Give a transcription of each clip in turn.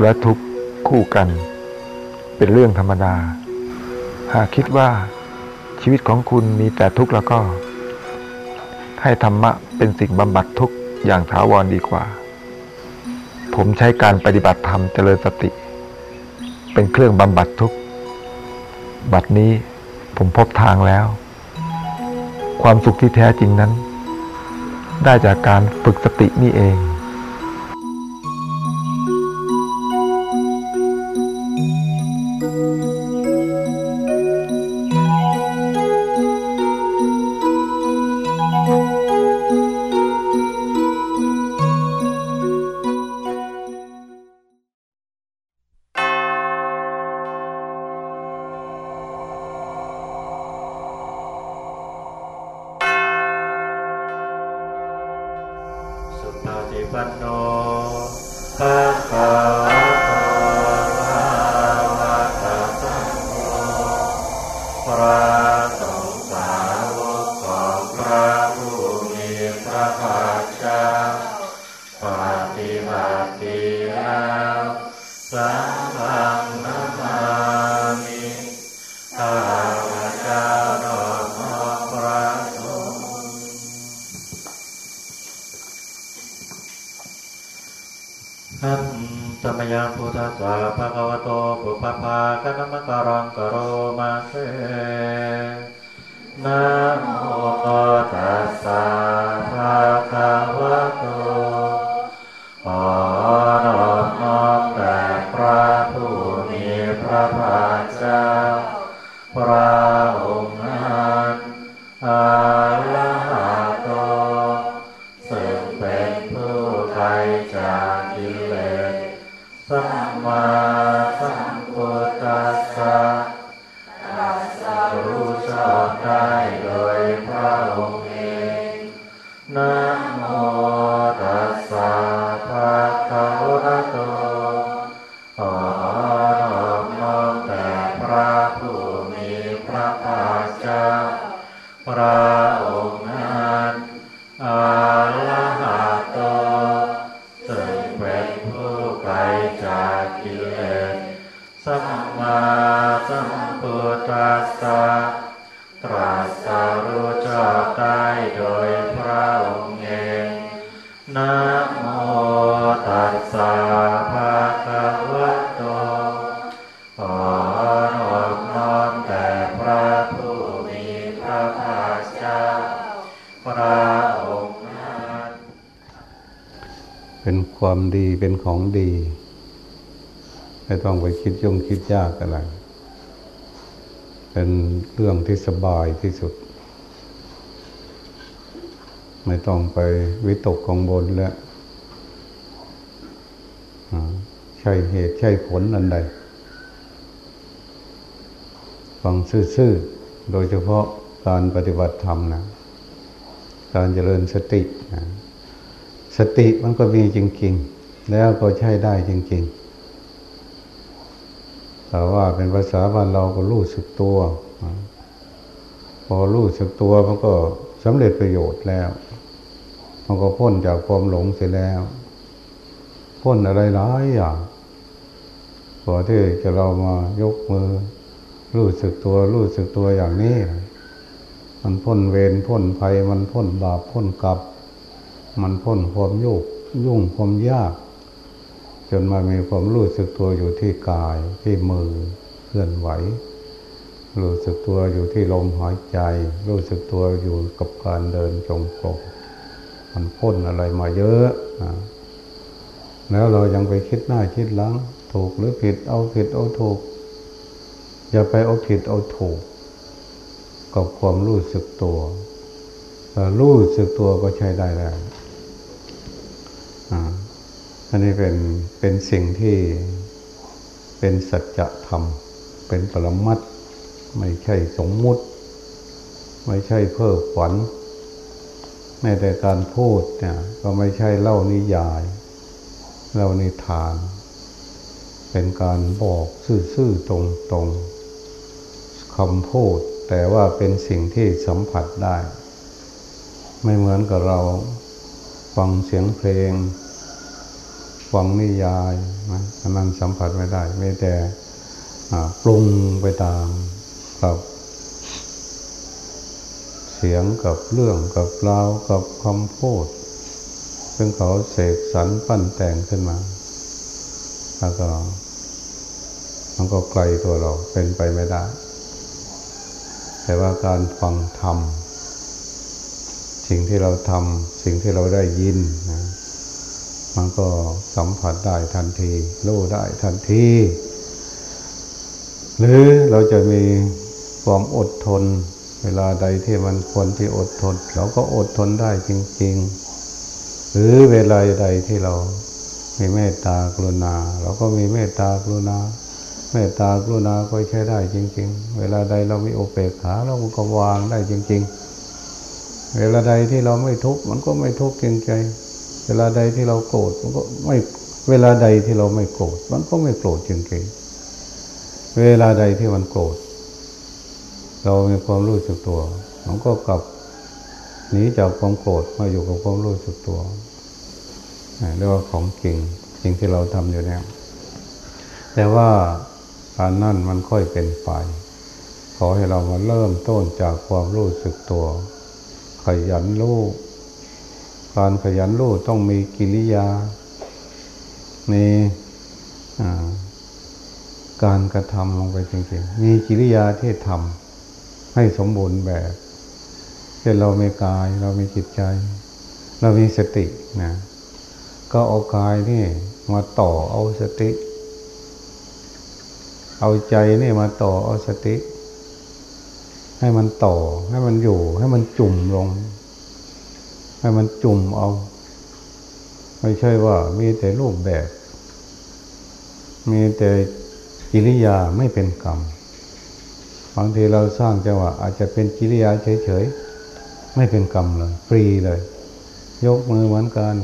ขและทุกข์คู่กัน เป็นเรื่องธรรมดา หากคิดว่าชีวิตของคุณมีแต่ทุกข์แล้วก็ ให้ธรรมะเป็นสิ่งบำบัดทุกข์อย่างถาวรดีกว่า ผมใช้การปฏิบัติธรรมเจริญสติ เป็นเครื่องบำบัดทุกข์บัดนี้ผมพบทางแล้ว ความสุขที่แท้จริงนั้น ได้จากการฝึกสตินี่เอง สัมพุทธัสสะตรัสรู้ชอบได้โดยพระองค์เองนะโมตัสสะภะคะวะโตขอนอบน้อมแด่พระผู้มีพระภาคเจ้าพระองค์นั้นเป็นความดีเป็นของดี ไม่ต้องไปคิดยงคิดยากอะไร เป็นเรื่องที่สบายที่สุด ไม่ต้องไปวิตกกังวลแล้วใช่เหตุใช่ผลอันใด ฟังซื่อๆ โดยเฉพาะการปฏิบัติธรรมนะ การเจริญสตินะสติมันก็มีจริง ๆ แล้วก็ใช้ได้จริง ๆ แต่ว่าเป็นภาษาบ้านเราก็รู้สึกตัว พอรู้สึกตัวมันก็สำเร็จประโยชน์แล้ว มันก็พ้นจากความหลงเสียแล้ว พ้นอะไรหลายอย่างพอที่จะเรามายกมือ รู้สึกตัว รู้สึกตัวอย่างนี้ มันพ้นเวรพ้นภัย มันพ้นบาปพ้นกรรมมันพ้นความยุกยุ่งความยาก จนมามีความรู้สึกตัวอยู่ที่กายที่มือเคลื่อนไหว รู้สึกตัวอยู่ที่ลมหายใจ รู้สึกตัวอยู่กับการเดินจงกรมมันพ้นอะไรมาเยอะนะแล้วเรายังไปคิดหน้าคิดหลัง ถูกหรือผิดเอาผิดเอาถูก อย่าไปเอาผิดเอาถูก กับความรู้สึกตัวรู้สึกตัวก็ใช้ได้แล้ว อันนี้เป็นเป็นสิ่งที่เป็นสัจธรรม เป็นปรมัตไม่ใช่สมมุติ ไม่ใช่เพ้อฝันแม้แต่การพูดเนี่ยก็ไม่ใช่เล่านิยาย เล่านิทาน เป็นการบอกซื่อๆตรงๆคำพูด แต่ว่าเป็นสิ่งที่สัมผัสได้ ไม่เหมือนกับเราฟังเสียงเพลง ฟังนิยายนะอันนั้นสัมผัสไม่ได้ไม่แต่ปรุงไปตามกับ เสียงกับเรื่องกับราวกับคำพูด ซึ่งเขาเสกสรรปั้นแต่งขึ้นมา แล้วก็มันก็ไกลตัวเราเป็นไปไม่ได้ แต่ว่าการฟังธรรมสิ่งที่เราทำสิ่งที่เราได้ยินนะ มันก็สัมผัสได้ทันทีรู้ได้ทันที หรือเราจะมีความอดทน เวลาใดที่มันควรที่อดทน เราก็อดทนได้จริง ๆ หรือเวลาใดที่เรามีเมตตากรุณา เราก็มีเมตตากรุณา เมตตากรุณาก็ใช้ได้จริง ๆ เวลาใดเรามีโอเปกขาเราก็วางได้จริง ๆ เวลาใดที่เราไม่ทุกข์มันก็ไม่ทุกข์จริงใจ เวลาใดที่เราโกรธมันก็ไม่เวลาใดที่เราไม่โกรธมันก็ไม่โกรธจริงๆเวลาใดที่มันโกรธเรามีความรู้สึกตัวมันก็กลับหนีจากความโกรธมาอยู่กับความรู้สึกตัวเรียกว่าของจริงสิ่งที่เราทำอยู่เนี่ยแต่ว่าการนั่นมันค่อยเป็นไป ขอให้เรามาเริ่มต้นจากความรู้สึกตัว ขยันรู้ การขยันรู้ต้องมีกิริยา มีการกระทำลงไปจริงๆ มีกิริยาที่ทำให้สมบูรณ์แบบเช่นเรามีกาย เรามีจิตใจ เรามีสตินะก็เอากายนี่มาต่อเอาสติ เอาใจนี่มาต่อเอาสติ ให้มันต่อ ให้มันอยู่ ให้มันจุ่มลง ให้มันจุ่มเอา ไม่ใช่ว่ามีแต่รูปแบบ มีแต่กิริยาไม่เป็นกรรมบางทีเราสร้างจังหวะอาจจะเป็นกิริยาเฉยๆไม่เป็นกรรมเลยฟรีเลย ยกมือเหมือนกัน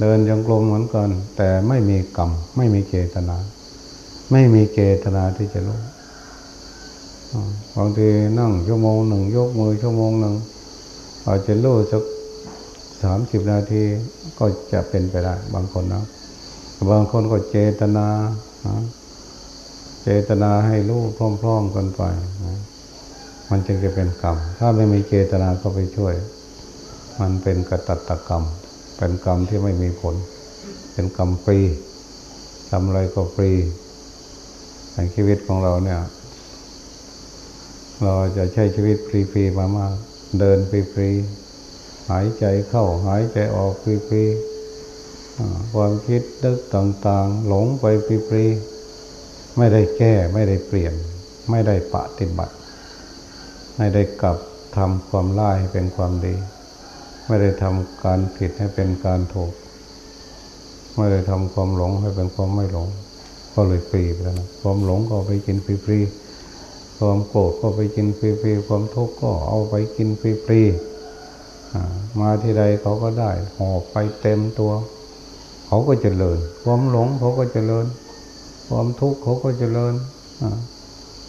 เดินยังกลมเหมือนกัน แต่ไม่มีกรรม ไม่มีเจตนา ไม่มีเจตนาที่จะรู้บางทีนั่งชั่วโมงหนึ่งยกมือชั่วโมงหนึ่งอาจจะรู้สัก สามสิบนาทีก็จะเป็นไปได้ บางคนนะบางคนก็เจตนาเจตนาให้รู้พร้อมๆกันไปมันจึงจะเป็นกรรม ถ้าไม่มีเจตนาก็ไปช่วย มันเป็นกตัตกรรม เป็นกรรมที่ไม่มีผล เป็นกรรมฟรีทำอะไรก็ฟรีในชีวิตของเราเนี่ย เราจะใช้ชีวิตฟรีๆมามาก เดินฟรีๆ หายใจเข้าหายใจออกฟรีๆความคิดดึกต่างๆ หลงไปฟรีๆไม่ได้แก้ไม่ได้เปลี่ยน ไม่ได้ปฏิบัติ ไม่ได้กลับทำความร้ายให้เป็นความดี ไม่ได้ทำการผิดให้เป็นการถูก ไม่ได้ทำความหลงให้เป็นความไม่หลง ก็เลยฟรีไปแล้วนะความหลงก็ไปกินฟรีๆความโกรธก็ไปกินฟรีๆความทุกข์ก็เอาไปกินฟรีๆ มาที่ใดเขาก็ได้หอบไปเต็มตัว เขาก็เจริญ ความหลงเขาก็เจริญ ความทุกข์เขาก็เจริญ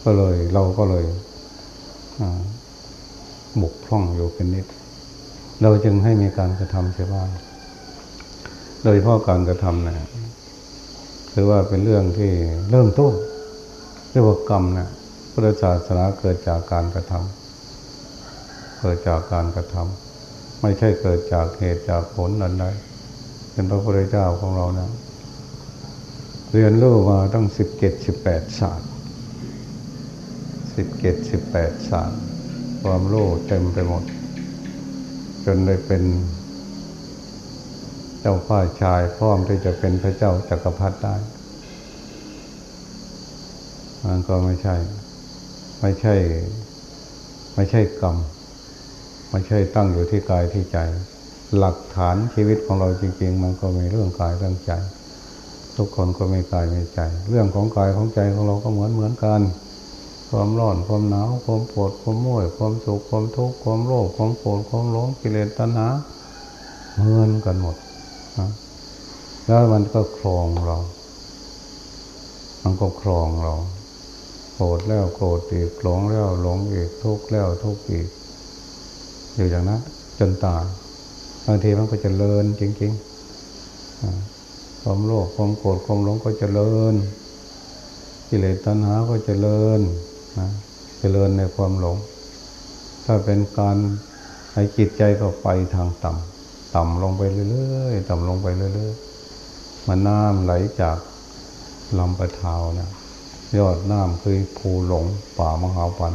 ก็เลยเราก็เลยบุกพร่องอยู่เป็นนิด เราจึงให้มีการกระทำเสียบ้างโดยเพราะการกระทำเนี่ยคือว่าเป็นเรื่องที่เริ่มต้นเรียกว่ากรรมนะพุทธศาสนาเกิดจากการกระทำเกิดจากการกระทำ ไม่ใช่เกิดจากเหตุจากผลนันใดเป็นพระพุทธเจ้าของเรานะ เรียนรู้มาตั้งสิบเจ็ดสิบแปดศาสตร์สิบเจ็ดสิบแปดศาสตร์ ความรู้เต็มไปหมด จนได้เป็น เจ้าพ่าชายพร้อมที่จะเป็นพระเจ้าจักรพรรดิได้มันก็ไม่ใช่ ไม่ใช่ ไม่ใช่กรรม ไม่ใช่ตั้งอยู่ที่กายที่ใจ หลักฐานชีวิตของเราจริง ๆ มันก็มีเรื่องกายเรื่องใจ ทุกคนก็มีกายมีใจ เรื่องของกายของใจของเราก็เหมือนเหมือนกัน ความร้อนความหนาวความปวดความม่วยความสุขความทุกข์ความโลภความโกรธความหลงกิเลสตัณหาเหมือนกันหมดนะแล้วมันก็ครองเรา มันก็ครองเรา โกรธแล้วโกรธอีกหลงแล้วหลงอีกทุกข์แล้วทุกข์อีก อยู่อย่างนั้นจนตายบางทีมันก็จะเลินจริงๆความโลภความโกรธความหลงก็เจริญกิเลสตัณหาก็เจริญนะเจริญในความหลง ถ้าเป็นการให้จิตใจก็ไปทางต่ำต่ำลงไปเรื่อยๆต่ำลงไปเรื่อยๆมันน้ำไหลจากลำปะทาวนะยอดน้ำคือภูหลงป่ามหาวัน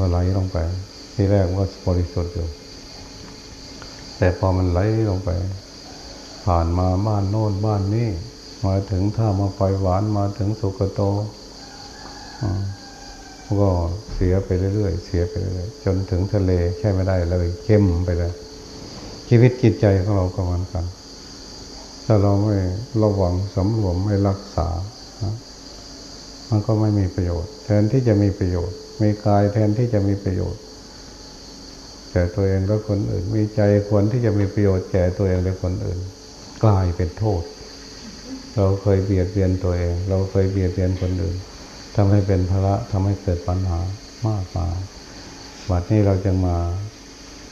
ก็ไหลลงไป ที่แรกก็บริสุทธิ์อยู่ แต่พอมันไหลลงไป ผ่านมาบ้านโน่นบ้านนี้ มาถึงท่ามาไฟหวานมาถึงสุกโตก็เสียไปเรื่อยๆ เสียไปเรื่อยๆ จนถึงทะเลแค่ไม่ได้เลย เข้มไปเลย ชีวิตจิตใจของเราก็เหมือนกัน ถ้าเราไม่ระวังสำรวมไม่รักษา มันก็ไม่มีประโยชน์ แทนที่จะมีประโยชน์ มีกายแทนที่จะมีประโยชน์แก่ตัวเองและคนอื่น มีใจควรที่จะมีประโยชน์แก่ตัวเองและคนอื่น กลายเป็นโทษ เราเคยเบียดเบียนตัวเอง เราเคยเบียดเบียนคนอื่นทำให้เป็นภาระทำให้เกิดปัญหามากมายวันนี้เราจะมา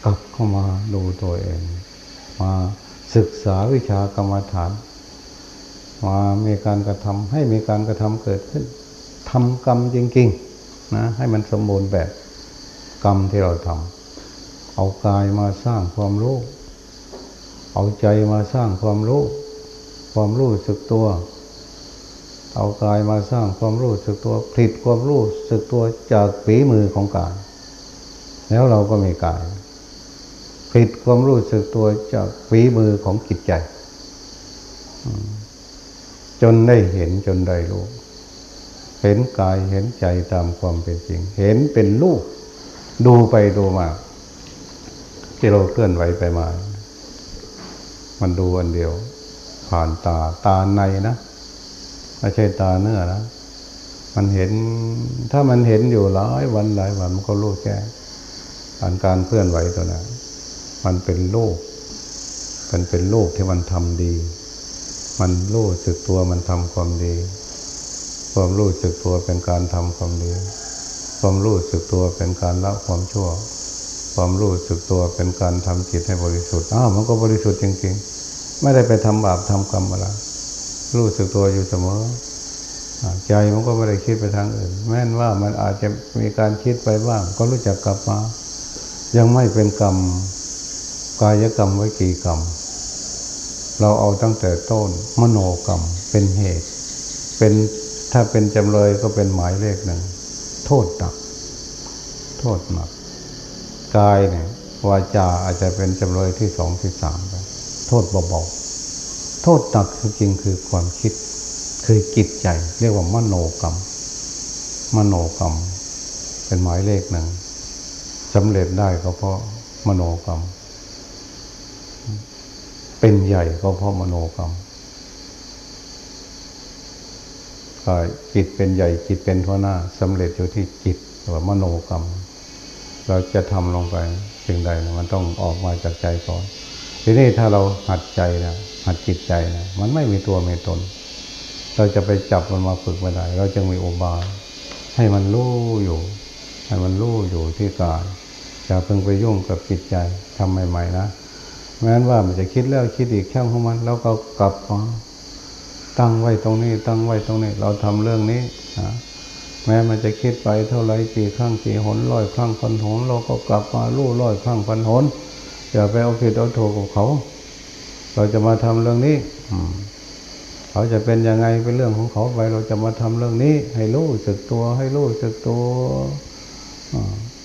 กลับเข้ามาดูตัวเอง มาศึกษาวิชากรรมฐานมามีการกระทำให้มีการกระทำเกิดขึ้นทำกรรมจริง ๆ นะ ให้มันสมบูรณ์แบบกรรมที่เราทำเอากายมาสร้างความรู้ เอาใจมาสร้างความรู้ ความรู้สึกตัว เอากายมาสร้างความรู้สึกตัวผลิตความรู้สึกตัวจากฝีมือของกาย แล้วเราก็มีกายผลิตความรู้สึกตัวจากฝีมือของจิตใจ จนได้เห็นจนได้รู้ ห็นกายเห็นใจตามความเป็นจริง เห็นเป็นรูปดูไปดูมา ที่เราเคลื่อนไหวไปมา มันดูอันเดียว ผ่านตาตาในนะไม่ใช่ตาเนื้อนะมันเห็นถ้ามันเห็นอยู่หลายวันหลายวันมันก็รู้แก้การการเคลื่อนไหวตัวนั้นมันเป็นโลก มันเป็นโลกที่มันทำดี มันรู้สึกตัวมันทำความดี ความรู้สึกตัวเป็นการทำความดีความรู้สึกตัวเป็นการละความชั่ว ความรู้สึกตัวเป็นการทำจิตให้บริสุทธิ์อ้าวมันก็บริสุทธิ์จริงๆ ไม่ได้ไปทำบาปทำกรรมอะไรรู้สึกตัวอยู่เสมอใจมันก็ไม่ได้คิดไปทางอื่น แม้นว่ามันอาจจะมีการคิดไปบ้าง ก็รู้จักกลับมา ยังไม่เป็นกรรมกายกรรมไว้กี่กรรม เราเอาตั้งแต่ต้นมโนกรรมเป็นเหตุ เป็น ถ้าเป็นจำเลยก็เป็นหมายเลขหนึ่ง โทษหนัก โทษหนักกายเนี่ยวาจาอาจจะเป็นจำเลยที่สองที่สามไปโทษเบาๆโทษหนักจริงคือความคิด คือจิตใจ เรียกว่ามโนกรรม มโนกรรม เป็นหมายเลขหนึ่งสำเร็จได้ก็เพราะมโนกรรม เป็นใหญ่ก็เพราะมโนกรรม จิตเป็นใหญ่จิตเป็นหัวหน้าสำเร็จอยู่ที่จิตหรือมโนกรรม เราจะทำลงไปสิ่งใดมันต้องออกมาจากใจก่อน ทีนี้ถ้าเราหัดใจนะหัดจิตใจนะมันไม่มีตัวมีตน เราจะไปจับมันมาฝึกไม่ได้ เราจะมีโอบายให้มันรู้อยู่ ให้มันรู้อยู่ที่กายอย่าเพิ่งไปยุ่งกับจิตใจทำใหม่ๆนะแม้นว่ามันจะคิดแล้วคิดอีกช่างของมัน แล้วก็กลับมา ตั้งไว้ตรงนี้ ตั้งไว้ตรงนี้ เราทำเรื่องนี้นะแม้มันจะคิดไปเท่าไรกี่ครั้งกี่หนร้อยครั้งพันหนเราก็กลับมาลู่ร้อยครั้งพันหนอย่าไปเอาผิดเอาถูกกับเขา เราจะมาทำเรื่องนี้เขาจะเป็นยังไงเป็นเรื่องของเขาไป เราจะมาทำเรื่องนี้ ให้รู้สึกตัว ให้รู้สึกตัว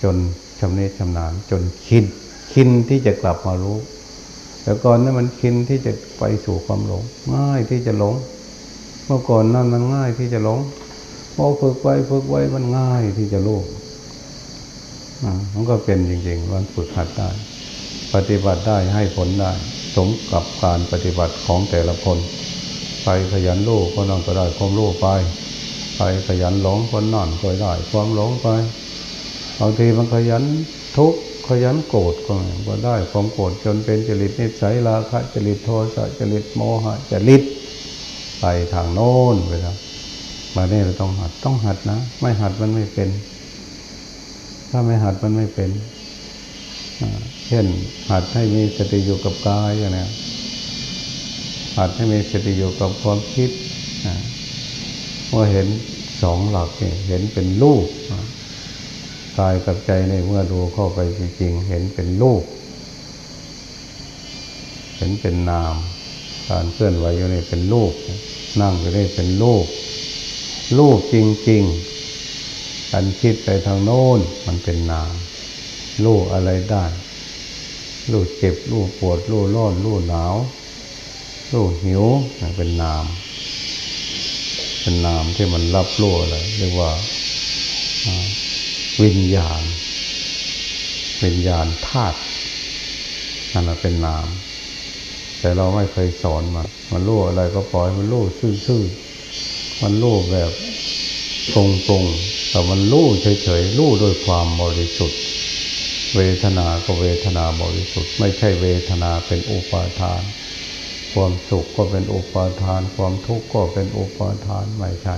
จนชำนิชำนาญจนคิดคินที่จะกลับมารู้แต่ก่อนนั้นมันคินที่จะไปสู่ความหลงง่ายที่จะหลง มื่อก่อนนั้นมันง่ายที่จะหลงพอฝึกไปฝึกไว้มันง่ายที่จะรู้มันก็เป็นจริงๆมันฝึกหัดได้ ปฏิบัติได้ให้ผลได้ สมกับการปฏิบัติของแต่ละคนใครขยันรู้คนนั่นก็ได้ความรู้ไปใครขยันหลงคนนั่นก็ได้ ความหลงไปบางทีมันขยันทุกข์ขยันโกรธก็ได้ความโกรธจนเป็นจริตนิสัยราคะจริตโทสะจริตโมหะจริต ไปทางโน้นไปแล้วมาเนี่ยเราต้องหัดต้องหัดนะ ไม่หัดมันไม่เป็น ถ้าไม่หัดมันไม่เป็นเช่นหัดให้มีสติอยู่กับกายอย่างนี้อาจให้มีสติอยู่กับความคิดเมื่อเห็นสองหลักเห็นเป็นรูปกายกับใจในเมื่อดูเข้าไปจริงๆเห็นเป็นรูปเห็นเป็นนาม การเคลื่อนไหวอยู่นี่เป็นรูปนั่งอยู่นี่เป็นรูปรูปจริงๆการคิดไปทางโน้นมันเป็นนามรูปอะไรได้รูปเจ็บรูปปวดรูปร้อนรูปหนาวรูปหิวเป็นนาม เป็นนามที่มันรับรู้อะไรเรียกว่าวิญญาณวิญญาณธาตุนั่นเป็นนาม แต่เราไม่เคยสอนมันมันรู้อะไรก็ปล่อยมันรู้ซื่อๆมันรู้แบบตรงๆแต่มันรู้เฉยๆรู้ด้วยความบริสุทธิ์ เวทนาก็เวทนาบริสุทธิ์ ไม่ใช่เวทนาเป็นอุปาทาน ความสุขก็เป็นอุปาทาน ความทุกข์ก็เป็นอุปาทานไม่ใช่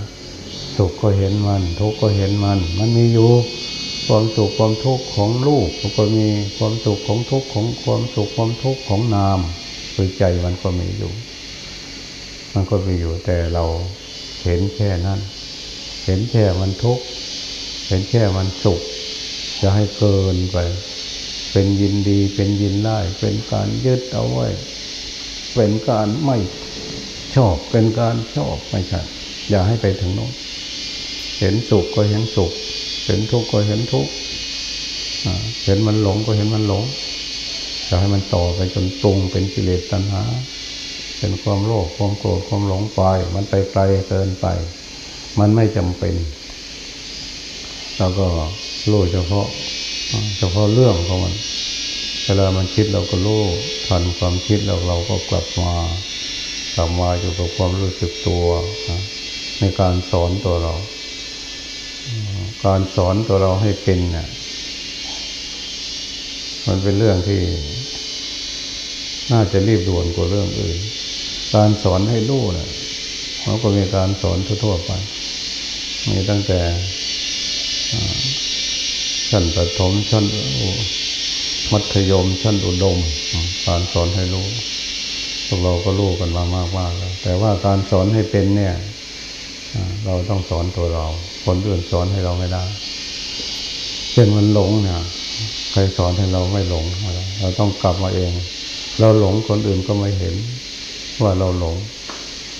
สุขก็เห็นมัน ทุกข์ก็เห็นมัน มันมีอยู่ความสุขความทุกข์ของลูกมันก็มีความสุขของทุกข์ของความสุขความทุกข์ของนาม คือใจมันก็มีอยู่ มันก็มีอยู่แต่เราเห็นแค่นั้น เห็นแค่มันทุกข์เห็นแค่มันสุข จะให้เกินไป เป็นยินดีเป็นยินไล่เป็นการยึดเอาไว้ เป็นการไม่ชอบเป็นการชอบไม่ใช่อย่าให้ไปถึงโน้นเห็นสุขก็เห็นสุข เห็นทุกข์ก็เห็นทุกข์เห็นมันหลงก็เห็นมันหลง จะให้มันต่อไปจนตรงเป็นกิเลสตัณหา เป็นความโลภความโกรธความหลงไป มันไปไกลเกินไป มันไม่จำเป็นเราก็รู้เฉพาะ เฉพาะเรื่องของมันเวลามันคิดเราก็รู้ทันความคิดแล้วเราก็กลับมากลับมาอยู่กับความรู้สึกตัวในการสอนตัวเรา การสอนตัวเราให้เป็นเนี่ยมันเป็นเรื่องที่ น่าจะรีบด่วนกว่าเรื่องอื่น การสอนให้รู้เนี่ยมันก็มีการสอนทั่วๆไป มีตั้งแต่ชั้นประถมชั้นมัธยมชั้นอุดม การสอนให้รู้พวกเราก็รู้กันมามากๆแล้วแต่ว่าการสอนให้เป็นเนี่ยเราต้องสอนตัวเรา คนอื่นสอนให้เราไม่ได้เช่นมันหลงเนี่ยใครสอนให้เราไม่หลงเราต้องกลับมาเอง เราหลงคนอื่นก็ไม่เห็นว่าเราหลง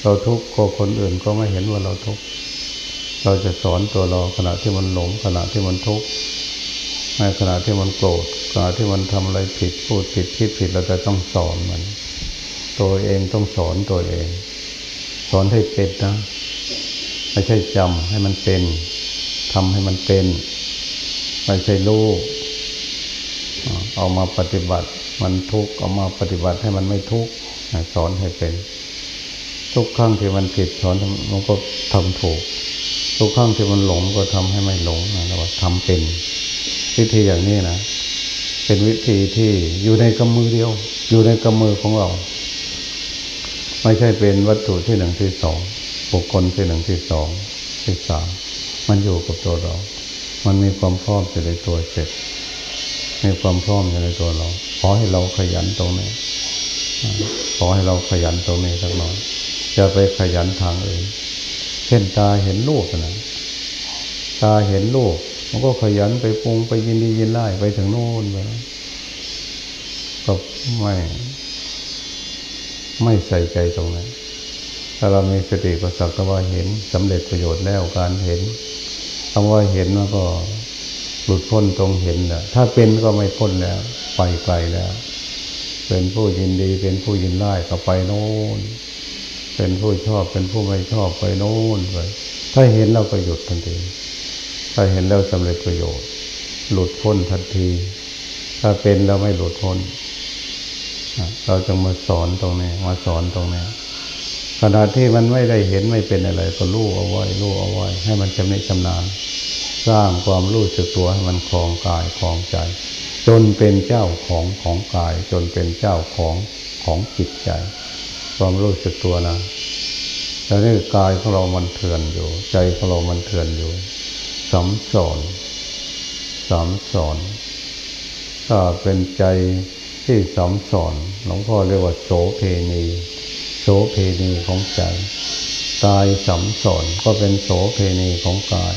เราทุกข์คนอื่นก็ไม่เห็นว่าเราทุกข์เราจะสอนตัวเราขณะที่มันหลงขณะที่มันทุกข์ในขณะที่มันโกรธขณะที่มันทำอะไรผิดพูดผิดคิดผิดเราจะต้องสอนมัน ตัวเองต้องสอนตัวเอง สอนให้เป็นนะไม่ใช่จำให้มันเป็นทำให้มันเป็น ไม่ใช่รู้เอามาปฏิบัติ มันทุกข์เอามาปฏิบัติให้มันไม่ทุกข์สอนให้เป็น ทุกครั้งที่มันผิดสอนมันก็ทำถูก ทุกครั้งที่มันหลงก็ทำให้ไม่หลงนะเราทำเป็น วิธีอย่างนี้นะเป็นวิธีที่อยู่ในกำมือเดียว อยู่ในกำมือของเรา ไม่ใช่เป็นวัตถุที่หนึ่งที่สองบุคคลที่หนึ่งที่สองที่สามมันอยู่กับตัวเรา มันมีความพร้อมอยู่ในตัวเสร็จมีความพร้อมอยู่ในตัวเรา อให้เราขยันตรงนี้ขอให้เราขยันตรงนี้สักหน่อยจะไปขยันทางอื่นเช่นตาเห็นลูกนะตาเห็นลูกมันก็ขยันไปปรุงไปยินดียินไล่ไปถึงโน่นไปก็ไม่ไม่ใส่ใจตรงนั้น ถ้าเรามีสติก็สักแต่ว่าเห็นสำเร็จประโยชน์แล้วการเห็นคำว่าเห็นมันก็หลุดพ้นตรงเห็นแหละถ้าเป็นก็ไม่พ้นแล้ว ไปไกลแล้ว เป็นผู้ยินดี เป็นผู้ยินไล่ก็ไปโน่น เป็นผู้ชอบเป็นผู้ไม่ชอบไปโน่นไปถ้าเห็นเราก็หยุดทันที ถ้าเห็นแล้วสำเร็จประโยชน์ หลุดพ้นทันที ถ้าเป็นเราไม่หลุดพ้น เราจะมาสอนตรงนี้ มาสอนตรงนี้ขณะที่มันไม่ได้เห็นไม่เป็นอะไร ก็รู้เอาไว้รู้เอาไว้ ให้มันจำนิชำนาญ สร้างความรู้สึกตัวให้มันคลองกายคลองใจ จนเป็นเจ้าของของกาย จนเป็นเจ้าของของจิตใจ ความรู้สึกตัวนะแต่นี่กายของเรามันเถื่อนอยู่ ใจของเรามันเถื่อนอยู่สัมสอนสัมสอนถ้าเป็นใจที่สัมสอนหลวงพ่อเรียกว่าโสเพณีโสเพณีของใจกายสัมสอนก็เป็นโสเพณีของกาย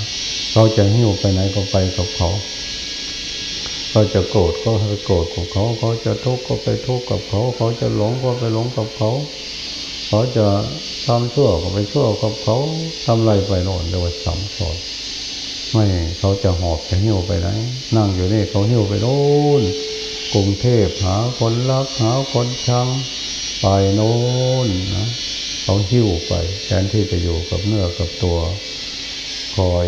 เขาจะหิ้วไปไหนก็ไปกับเขา เขาจะโกรธก็ไปโกรธกับเขา เขาจะทุกข์ก็ไปทุกข์กับเขา เขาจะหลงก็ไปหลงกับเขา เขาจะทำชั่วก็ไปชั่วกับเขาทำไรไปโน่นเรียวสัมสอนไม่เขาจะหอบจะหิ้วไปไหนนั่งอยู่นี่เขาหิ้วไปโน่นกรุงเทพหาคนรักหาคนชังไปโน่นนะเขาหิ้วไปแทนที่จะอยู่กับเนื้อกับตัว คอย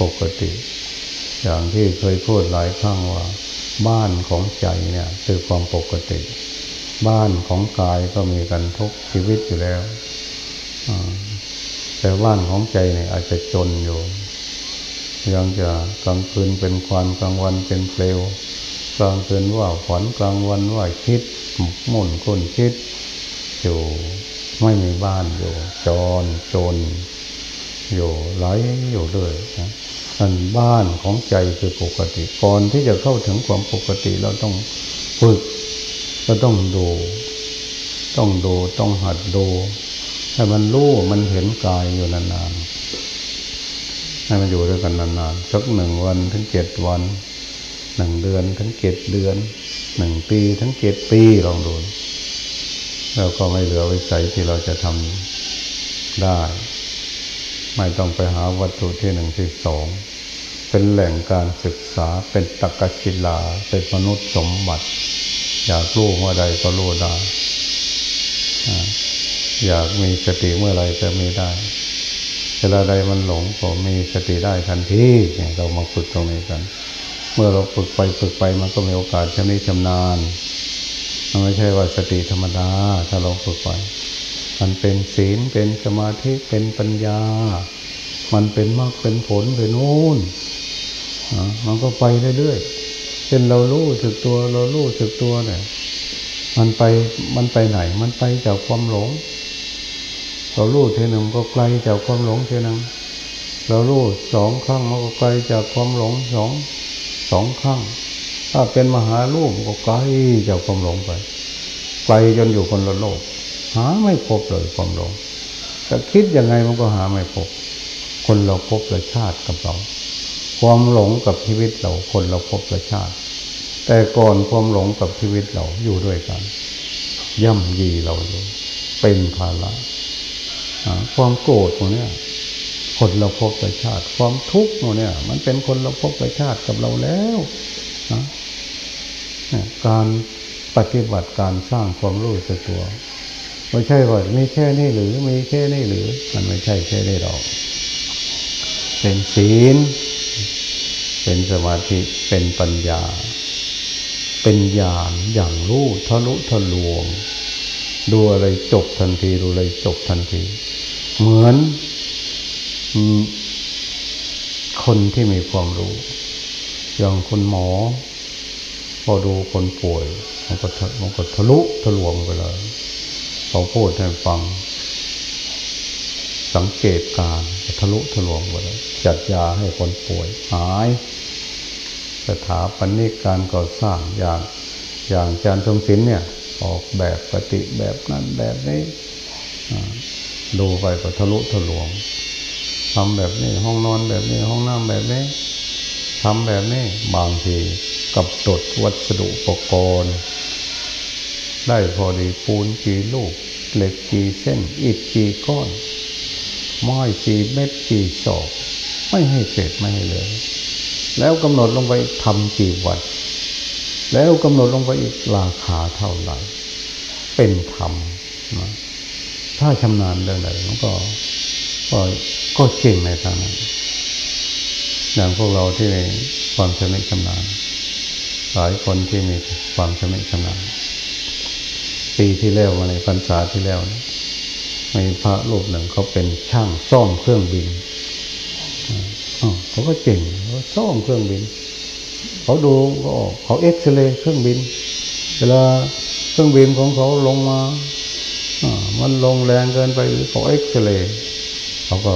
ปกติ อย่างที่เคยพูดหลายครั้งว่า บ้านของใจเนี่ยคือความปกติ บ้านของกายก็มีกันทุกชีวิตอยู่แล้วแต่บ้านของใจเนี่ยอาจจะจนอยู่ยังจะกลางคืนเป็นควันกลางวันเป็นเปลวกลางคืนว่าฝันกลางวันว่าคิดหมุนคนคิดอยู่ไม่มีบ้านอยู่จรจน อยู่ไหลอยู่ด้วยนะ อันบ้านของใจคือปกติก่อนที่จะเข้าถึงความปกติเราต้องฝึกก็ต้องดู ต้องดูต้องหัดดูให้มันรู้มันเห็นกายอยู่นานๆให้มันอยู่ด้วยกันนานๆสักหนึ่งวันถึงเจ็ดวันหนึ่งเดือนถึงเจ็ดเดือนหนึ่งปีถึงเจ็ดปีลองดูแล้วก็ไม่เหลือวิสัยที่เราจะทำได้ ไม่ต้องไปหาวัตถุที่หนึ่งที่สอง เป็นแหล่งการศึกษาเป็นตะกศิลา เป็นมนุษย์สมบัติ อยากรู้เมื่อใดก็รู้ได้อยากมีสติเมื่อไรจะมีได้เวลาใดมันหลงก็มีสติได้ทันทีเรามาฝึกตรงนี้กัน เมื่อเราฝึกไปฝึกไปมันก็มีโอกาสชำนิชำนาญมันไม่ใช่ว่าสติธรรมดาถ้าเราฝึกไป มันเป็นศีลเป็นสมาธิเป็นปัญญา มันเป็นมากเป็นผลไปนู่น มันก็ไปเรื่อยๆเช่นเรารู้สึกตัว เรารู้สึกตัวเนี่ยมันไปมันไปไหน มันไปจากความหลง เรารู้เท่หนึ่งก็ไกลจากความหลงเท่หนึ่งเรารู้สองครั้งมันก็ไกลจากความหลงสองสองครั้งถ้าเป็นมหาลูกก็ไกลจากความหลงไปไกลจนอยู่คนละโลก หาไม่พบเลยความหลงแต่คิดยังไงมันก็หาไม่พบ คนเราพบละชาติกับเรา ความหลงกับชีวิตเราคนเราพบละชาติ แต่ก่อนความหลงกับชีวิตเราอยู่ด้วยกัน ย่ำยีเราอยู่เป็นภาระความโกรธตรงนี้คนเราพบละชาติ ความทุกข์ตรงนี้มันเป็นคนเราพบละชาติกับเราแล้วนะการปฏิบัติการสร้างความรู้สึกตัวไม่ใช่ว่ามีแค่นี้หรือมีแค่นี้หรือ มันไม่ใช่แค่นี้หรอก เป็นศีล เป็นสมาธิเป็นปัญญา เป็นญาณอย่างรู้ทะลุทะลวง ดูอะไรจบทันทีดูอะไรจบทันที เหมือนคนที่มีความรู้ อย่างคุณหมอ พอดูคนป่วยมันก็มันก็ทะลุทะลวงไปเลยเขาพูดให้ฟัง สังเกตการทะลุทะลวงไปเลยจัดยาให้คนป่วยหาย สถาปนิกการก่อสร้างอย่างอย่างจารย์ทรงศิลป์เนี่ย ออกแบบปฏิแบบนั้นแบบนี้ดูไปก็ทะลุทะลวงทำแบบนี้ห้องนอนแบบนี้ห้องน้ำแบบนี้ทำแบบนี้บางทีกับตดวัสดุอุปกรณ์ ได้พอดีปูนกี่ลูก เหล็กกี่เส้น อิฐกี่ก้อนไม้กี่เม็ดกี่ศอกไม่ให้เศษไม่ให้เลือ แล้วกำหนดลงไปทำกี่วันแล้วกำหนดลงไปอีกราคาเท่าไหร่ เป็นธรรมนะถ้าชำนาญเรื่องใดมันก็ก็ก็เก่งในทางนั้นอย่างพวกเราที่มีความชำนิชำนาญหลายคนที่มีความชำนิชำนาญปีที่แล้วในพรรษาที่แล้วมีพระรูปหนึ่งเขาเป็นช่างซ่อมเครื่องบินเขาก็เก่ง เขาซ่อมเครื่องบิน เขาดูก็เขาเอ็กซเรย์เครื่องบิน เวลาเครื่องบินของเขาลงมามันลงแรงเกินไปเขาเอ็กซเรย์เขาก็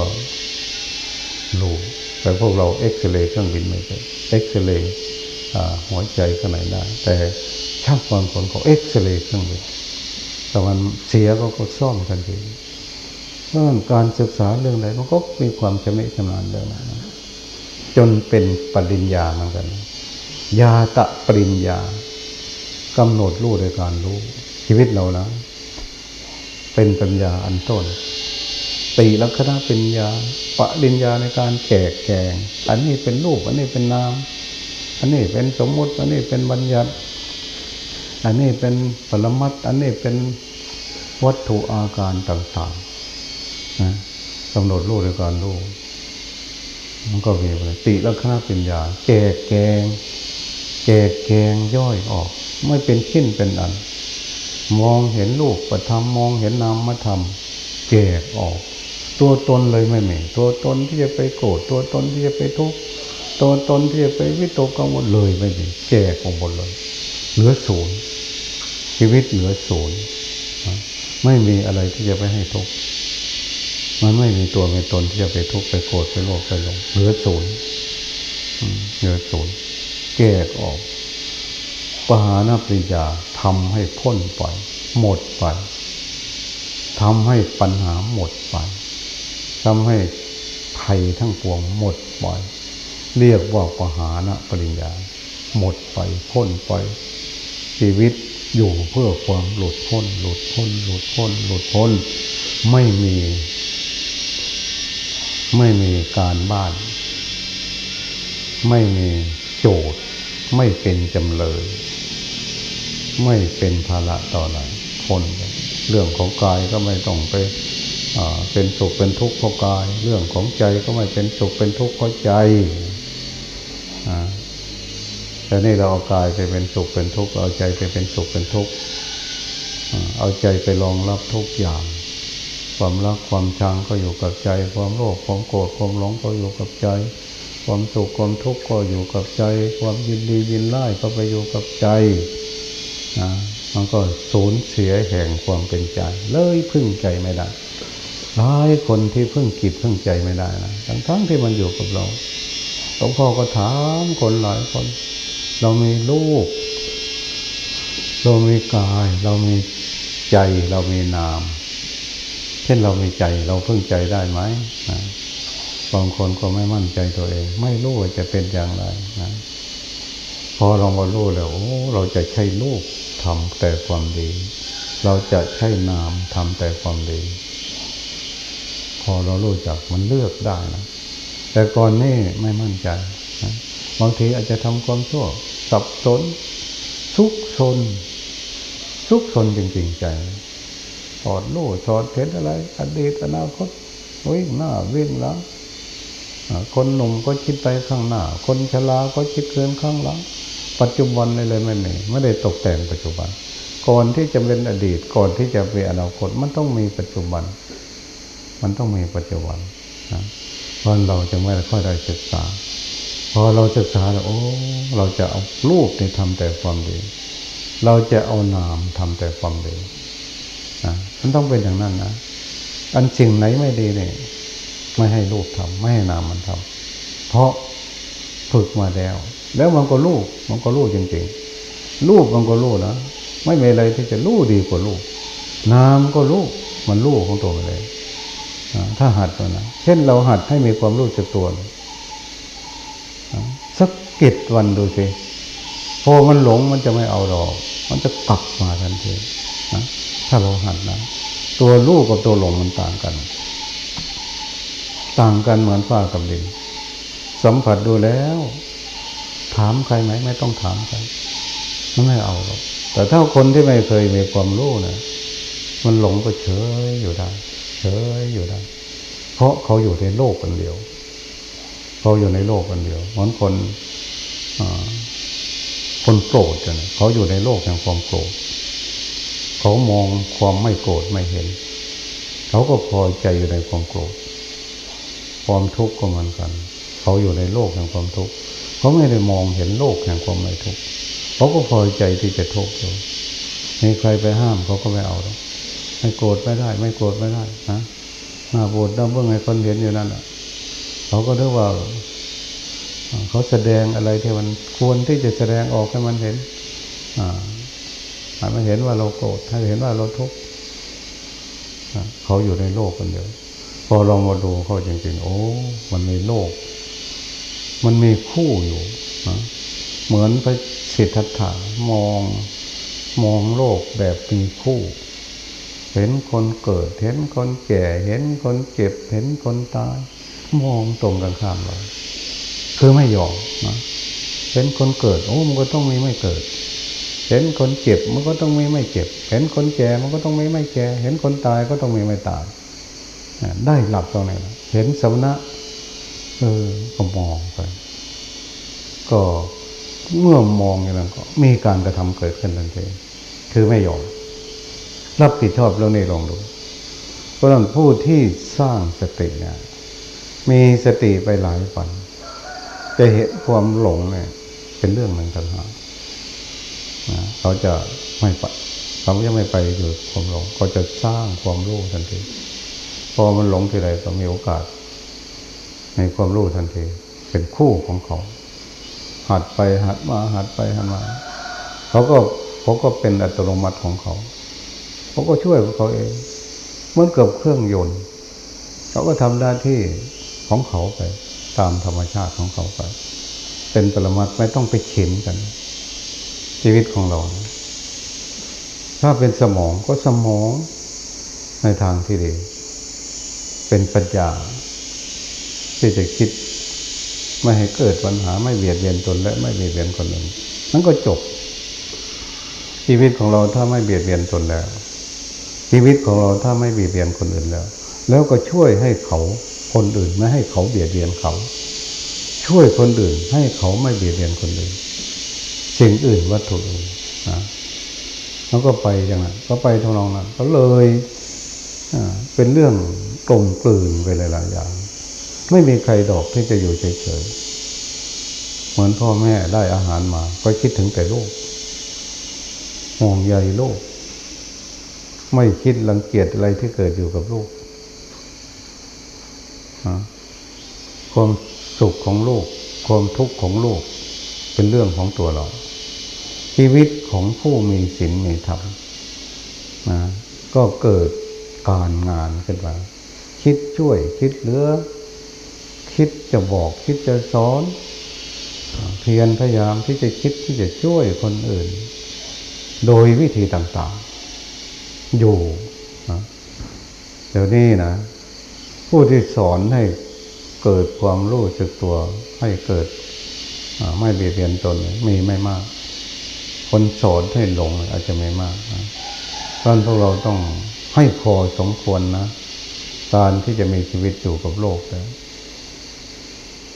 รู้แต่พวกเราเอ็กซเรย์เครื่องบินไม่เป็นเอ็กซเรย์หัวใจข้างในได้แต่ช่างบางคนเขาเอ็กซเรย์เครื่องบินแต่มันเสียก็ก็ซ่อมทันทีเพราะการศึกษาเรื่องใดมันก็มีความชำนิชำนาญเรื่องนั้น จนเป็นปริญญาเหมือนกันยาตะปริญญากำหนดรู้โดยการรู้ ชีวิตเรานะเป็นปัญญาอันต้นตีลักษณะปัญญาปริญญาในการแจกแกงอันนี้เป็นรูป อันนี้เป็นนาม อันนี้เป็นสมมุติ อันนี้เป็นบัญญัติ อันนี้เป็นปรมัตอันนี้เป็นวัตถุอาการต่างๆนะกำหนดรู้ในการรู้ มันก็มีไปติลักษณะปัญญาแจกแกง แจกแกงย่อยออก ไม่เป็นชิ้นเป็นอัน มองเห็นรูปประธรรมมองเห็นนามธรรมแจกออก ตัวตนเลยไม่มีตัวตนที่จะไปโกรธตัวตนที่จะไปทุกข์ตัวตนที่จะไปวิตกกังวลเลยไม่มีแจกออกหมดเลยเหลือศูนย์ชีวิตเหลือศูนย์ไม่มีอะไรที่จะไปให้ทุกข์ มันไม่มีตัวมีตนที่จะไปทุกข์ไปโกรธไปโลภไปหลงเหลือศูนย์เหลือศูนย์แก้ออกปหานปริยาทำให้พ้นไปหมดไปทำให้ปัญหาหมดไปทำให้ภัยทั้งปวงหมดไปเรียกว่าปหานปริญญา หมดไปพ้นไป ชีวิตอยู่เพื่อความหลุดพ้น หลุดพ้น หลุดพ้น หลุดพ้น ไม่มี ไม่มีการบ้าน ไม่มีโจทย์ ไม่เป็นจำเลย ไม่เป็นภาระต่ออะไรคนเรื่องของกายก็ไม่ต้องไปเป็นสุขเป็นทุกข์เพราะกาย เรื่องของใจก็ไม่เป็นสุขเป็นทุกข์เพราะใจแต่นี่เราเอากายไปเป็นสุขเป็นทุกข์เอาใจไปเป็นสุขเป็นทุกข์เอาใจไปรองรับทุกอย่าง ความรักความชังก็อยู่กับใจ ความโลภความโกรธความหลงก็อยู่กับใจ ความสุขความทุกข์ก็อยู่กับใจ ความยินดียินไล่ก็ไปอยู่กับใจนะมันก็สูญเสียแห่งความเป็นใจ เลยพึ่งใจไม่ได้หลายคนที่พึ่งกิจพึ่งใจไม่ได้นะทั้งทั้งที่มันอยู่กับเราหลวงพ่อก็ถามคนหลายคน เรามีลูก เรามีกาย เรามีใจเรามีนาม เช่นเรามีใจเราพึ่งใจได้ไหมนะบางคนก็ไม่มั่นใจตัวเอง ไม่รู้ว่าจะเป็นอย่างไรนะพอเรามารู้แล้วโอ้เราจะใช้ลูกทำแต่ความดี เราจะใช้นามทำแต่ความดี พอเรารู้จักมันเลือกได้นะแต่ก่อนนี่ไม่มั่นใจนะบางทีอาจจะทำความชั่วสับสนทุกซนทุกซนจริงๆใจ สอดรู้สอดเห็นอะไร อดีตอนาคตวิ่งหน้าวิ่งหลังคนหนุ่มก็คิดไปข้างหน้า คนชราก็คิดเกินข้างหลัง ปัจจุบันนี่เลยไม่มีไม่ได้ตกแต่งปัจจุบัน ก่อนที่จะเป็นอดีตก่อนที่จะเป็นอนาคตมันต้องมีปัจจุบัน มันต้องมีปัจจุบันนะเพราะเราจะไม่ค่อยได้ศึกษาพอเราศึกษาแล้วโอ้เราจะเอารูปนี่ทำแต่ความดี เราจะเอานามทำแต่ความดี มันต้องเป็นอย่างนั้นนะอันสิ่งไหนไม่ดีเนี่ยไม่ให้รูปทำไม่ให้นามมันทำเพราะฝึกมาแล้ว แล้วมันก็รู้มันก็รู้จริงๆรู้มันก็รู้นะไม่มีอะไรที่จะรู้ดีกว่ารู้นามก็รู้มันรู้ของตัวเลยถ้าหัดตัวนะเช่นเราหัดให้มีความรู้จักตัวสักกิดวันดูสิพอมันหลงมันจะไม่เอาหรอก มันจะกลับมาทันที ถ้าเราหัดนะตัวรู้กับตัวหลงมันต่างกัน ต่างกันเหมือนฟ้ากับดินสัมผัสดูแล้ว ถามใครไหมไม่ต้องถามใครมันไม่เอาหรอกแต่ถ้าคนที่ไม่เคยมีความรู้นะมันหลงก็เฉยอยู่ได้ เฉยอยู่ได้ เพราะเขาอยู่ในโลกกันเดียวเขาอยู่ในโลกกันเดียวเหมือนคนคนโกรธกันเขาอยู่ในโลกแห่งความโกรธ เขามองความไม่โกรธไม่เห็น เขาก็พอใจอยู่ในความโกรธความทุกข์ก็เหมือนกัน เขาอยู่ในโลกแห่งความทุกข์เขาไม่ได้มองเห็นโลกแห่งความไม่ทุกข์เขาก็พอใจที่จะทุกข์อยู่มีใครไปห้ามเขาก็ไม่เอาหรอกไม่โกรธไม่ได้ ไม่โกรธไม่ได้นะหน้าโกรธน้าเบื้องไห้คนเห็นอยู่นั่นอะเขาก็เรียกว่า เขาแสดงอะไรที่มันควรที่จะแสดงออกให้มันเห็น อ่า ไม่เห็นว่าเราโกรธให้เห็นว่าเราทุกข์เขาอยู่ในโลกกันเดียวพอลองมาดูเขาจริงๆ โอ้ มันมีโลก มันมีคู่อยู่นะเหมือนไปสิทธัตถามองมองโลกแบบมีคู่ เห็นคนเกิด เห็นคนแก่ เห็นคนเจ็บ เห็นคนตาย มองตรงกันข้ามเลยคือไม่ยอมนะเห็นคนเกิด โอ้ มันก็ต้องมีไม่เกิด เห็นคนเจ็บมันก็ต้องมีไม่เจ็บ เห็นคนแก่มันก็ต้องมีไม่แก่ เห็นคนตายก็ต้องมีไม่ตาย ได้หลับตรงไหนเห็นสมณะเออก็มองไปก็เมื่อมองอย่างนั้นก็มีการกระทำเกิดขึ้นทันทีคือไม่ยอมรับผิดชอบแล้วนี่ลองดูเพราะนั้นผู้ที่สร้างสติเนี่ยมีสติไปหลายวันจะเห็นความหลงเนี่ยเป็นเรื่องหนึ่งต่างหาก เขาจะไม่ไปเขาจะไม่ไปอยู่ความหลงเขาจะสร้างความรู้ทันทีพอมันหลงทีไรก็มีโอกาส ในความรู้ทันที เป็นคู่ของเขา หัดไปหัดมาหัดไปหัดมาเขาก็เขาก็เป็นอัตโนมัติของเขาเขาก็ช่วยเขาเองเหมือนกับเครื่องยนต์เขาก็ทำหน้าที่ของเขาไป ตามธรรมชาติของเขาไป เป็นปรมัตไม่ต้องไปเข็นกัน ชีวิตของเรา ถ้าเป็นสมองก็สมองในทางที่ดี เป็นปัญญา ที่จะคิดไม่ให้เกิดปัญหาไม่เบียดเบียนตนและไม่เบียดเบียนคนอื่นนั่นก็จบ ชีวิตของเราถ้าไม่เบียดเบียนตนแล้ว ชีวิตของเราถ้าไม่เบียดเบียนคนอื่นแล้ว แล้วก็ช่วยให้เขาคนอื่นไม่ให้เขาเบียดเบียนเขา ช่วยคนอื่นให้เขาไม่เบียดเบียนคนอื่น สิ่งอื่นวัตถุอื่นนะแล้วก็ไปอย่างนั้นก็ไปทางนองนั้นก็เลยเป็นเรื่องกลมกลืนไปหลายๆอย่าง ไม่มีใครดอกที่จะอยู่เฉยๆเหมือนพ่อแม่ได้อาหารมา ก็คิดถึงแต่ลูกห่วงใยลูก ไม่คิดรังเกียจอะไรที่เกิดอยู่กับลูกความสุขของลูก ความทุกข์ของลูก เป็นเรื่องของตัวเรา ชีวิตของผู้มีศีลมีธรรมนะก็เกิดการงานขึ้นมาคิดช่วยคิดเหลือ คิดจะบอกคิดจะสอน เพียรพยายามที่จะคิดที่จะช่วยคนอื่น โดยวิธีต่างๆ อยู่เดี๋ยวนี้นะ ผู้ที่สอนให้เกิดความรู้สึกตัวให้เกิดไม่เบียดเบียนตนมีไม่มาก คนสอนให้หลงอาจจะไม่มากเพราะพวกเราต้องให้พอสมควรนะการที่จะมีชีวิตอยู่กับโลกแล้ว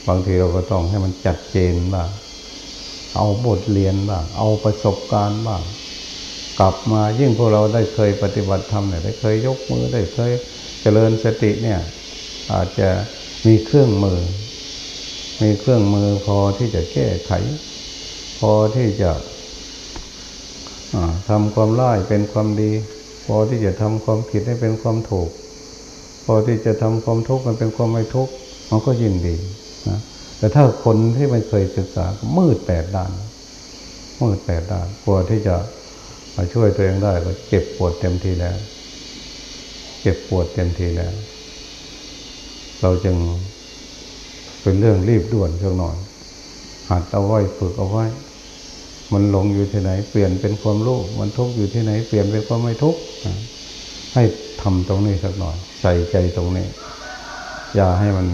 บางทีเราก็ต้องให้มันจัดเจนบ้างเอาบทเรียนบ้างเอาประสบการณ์บ้างกลับมายิ่งพวกเราได้เคยปฏิบัติธรรมเนี่ยได้เคยยกมือได้เคยเจริญสติเนี่ย อาจจะมีเครื่องมือ มีเครื่องมือพอที่จะแก้ไข พอที่จะ ทำความร้ายเป็นความดี พอที่จะทำความผิดให้เป็นความถูก พอที่จะทำความทุกข์มันเป็นความไม่ทุกข์มันก็ยินดีนะแต่ถ้าคนที่ไม่เคยศึกษามืดแปดด้าน มืดแปดด้านกลัวที่จะมาช่วยตัวเองได้ก็เจ็บปวดเต็มทีแล้ว เจ็บปวดเต็มทีแล้ว เราจึงเป็นเรื่องรีบด่วนเช่นหน่อยหัดเอาไว้ฝึกเอาไว้ มันหลงอยู่ที่ไหน เปลี่ยนเป็นความรู้มันทุกข์อยู่ที่ไหน เปลี่ยนเป็นความไม่ทุกข์ให้ทำตรงนี้สักหน่อย ใส่ใจตรงนี้ อย่าให้มัน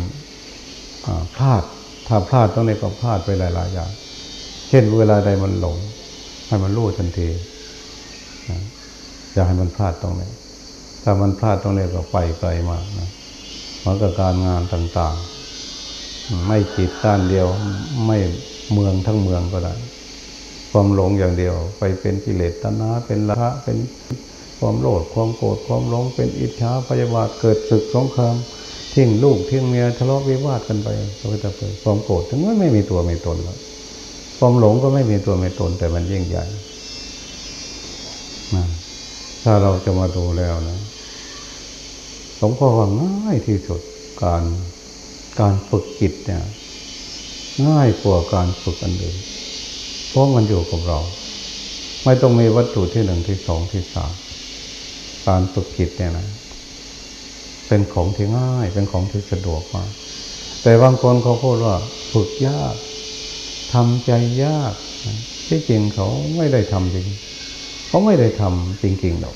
พลาด ถ้าพลาดตรงนี้ก็พลาดไปหลายๆอย่างเช่นเวลาใดมันหลง ให้มันรู้ทันทีอย่าให้มันพลาดตรงนี้ ถ้ามันพลาดตรงนี้ก็ไปไกลมากนะมันกับการงานต่างๆ ไม่จิตด้านเดียว ไม่เมืองทั้งเมืองก็ได้ ความหลงอย่างเดียว ไปเป็นกิเลสตนาเป็นละเป็นความโลภความโกรธความหลงเป็นอิจฉาพยาบาทเกิดศึกสงครามทิ้งลูกทิ้งเมียทะเลาะวิวาทกันไปก็จะเกิดความโกรธถึงว่ไม่มีตัวไม่ตนแล้วความหลงก็ไม่มีตัวไม่ตนแต่มันยิ่งใหญ่นะถ้าเราจะมาดูแล้วนะหลวงพ่อว่าง่ายที่สุดการการฝึกจิตเนี่ยง่ายกว่าการฝึกอันอื่น เพราะมันอยู่กับเรา ไม่ต้องมีวัตถุที่หนึ่งที่สองที่สามการฝึกจิตเนี่ยนะเป็นของที่ง่าย เป็นของที่สะดวกมากแต่บางคนเขาพูดว่าฝึกยากทำใจยากที่จริงเขาไม่ได้ทำจริง เขาไม่ได้ทำจริงๆหรอก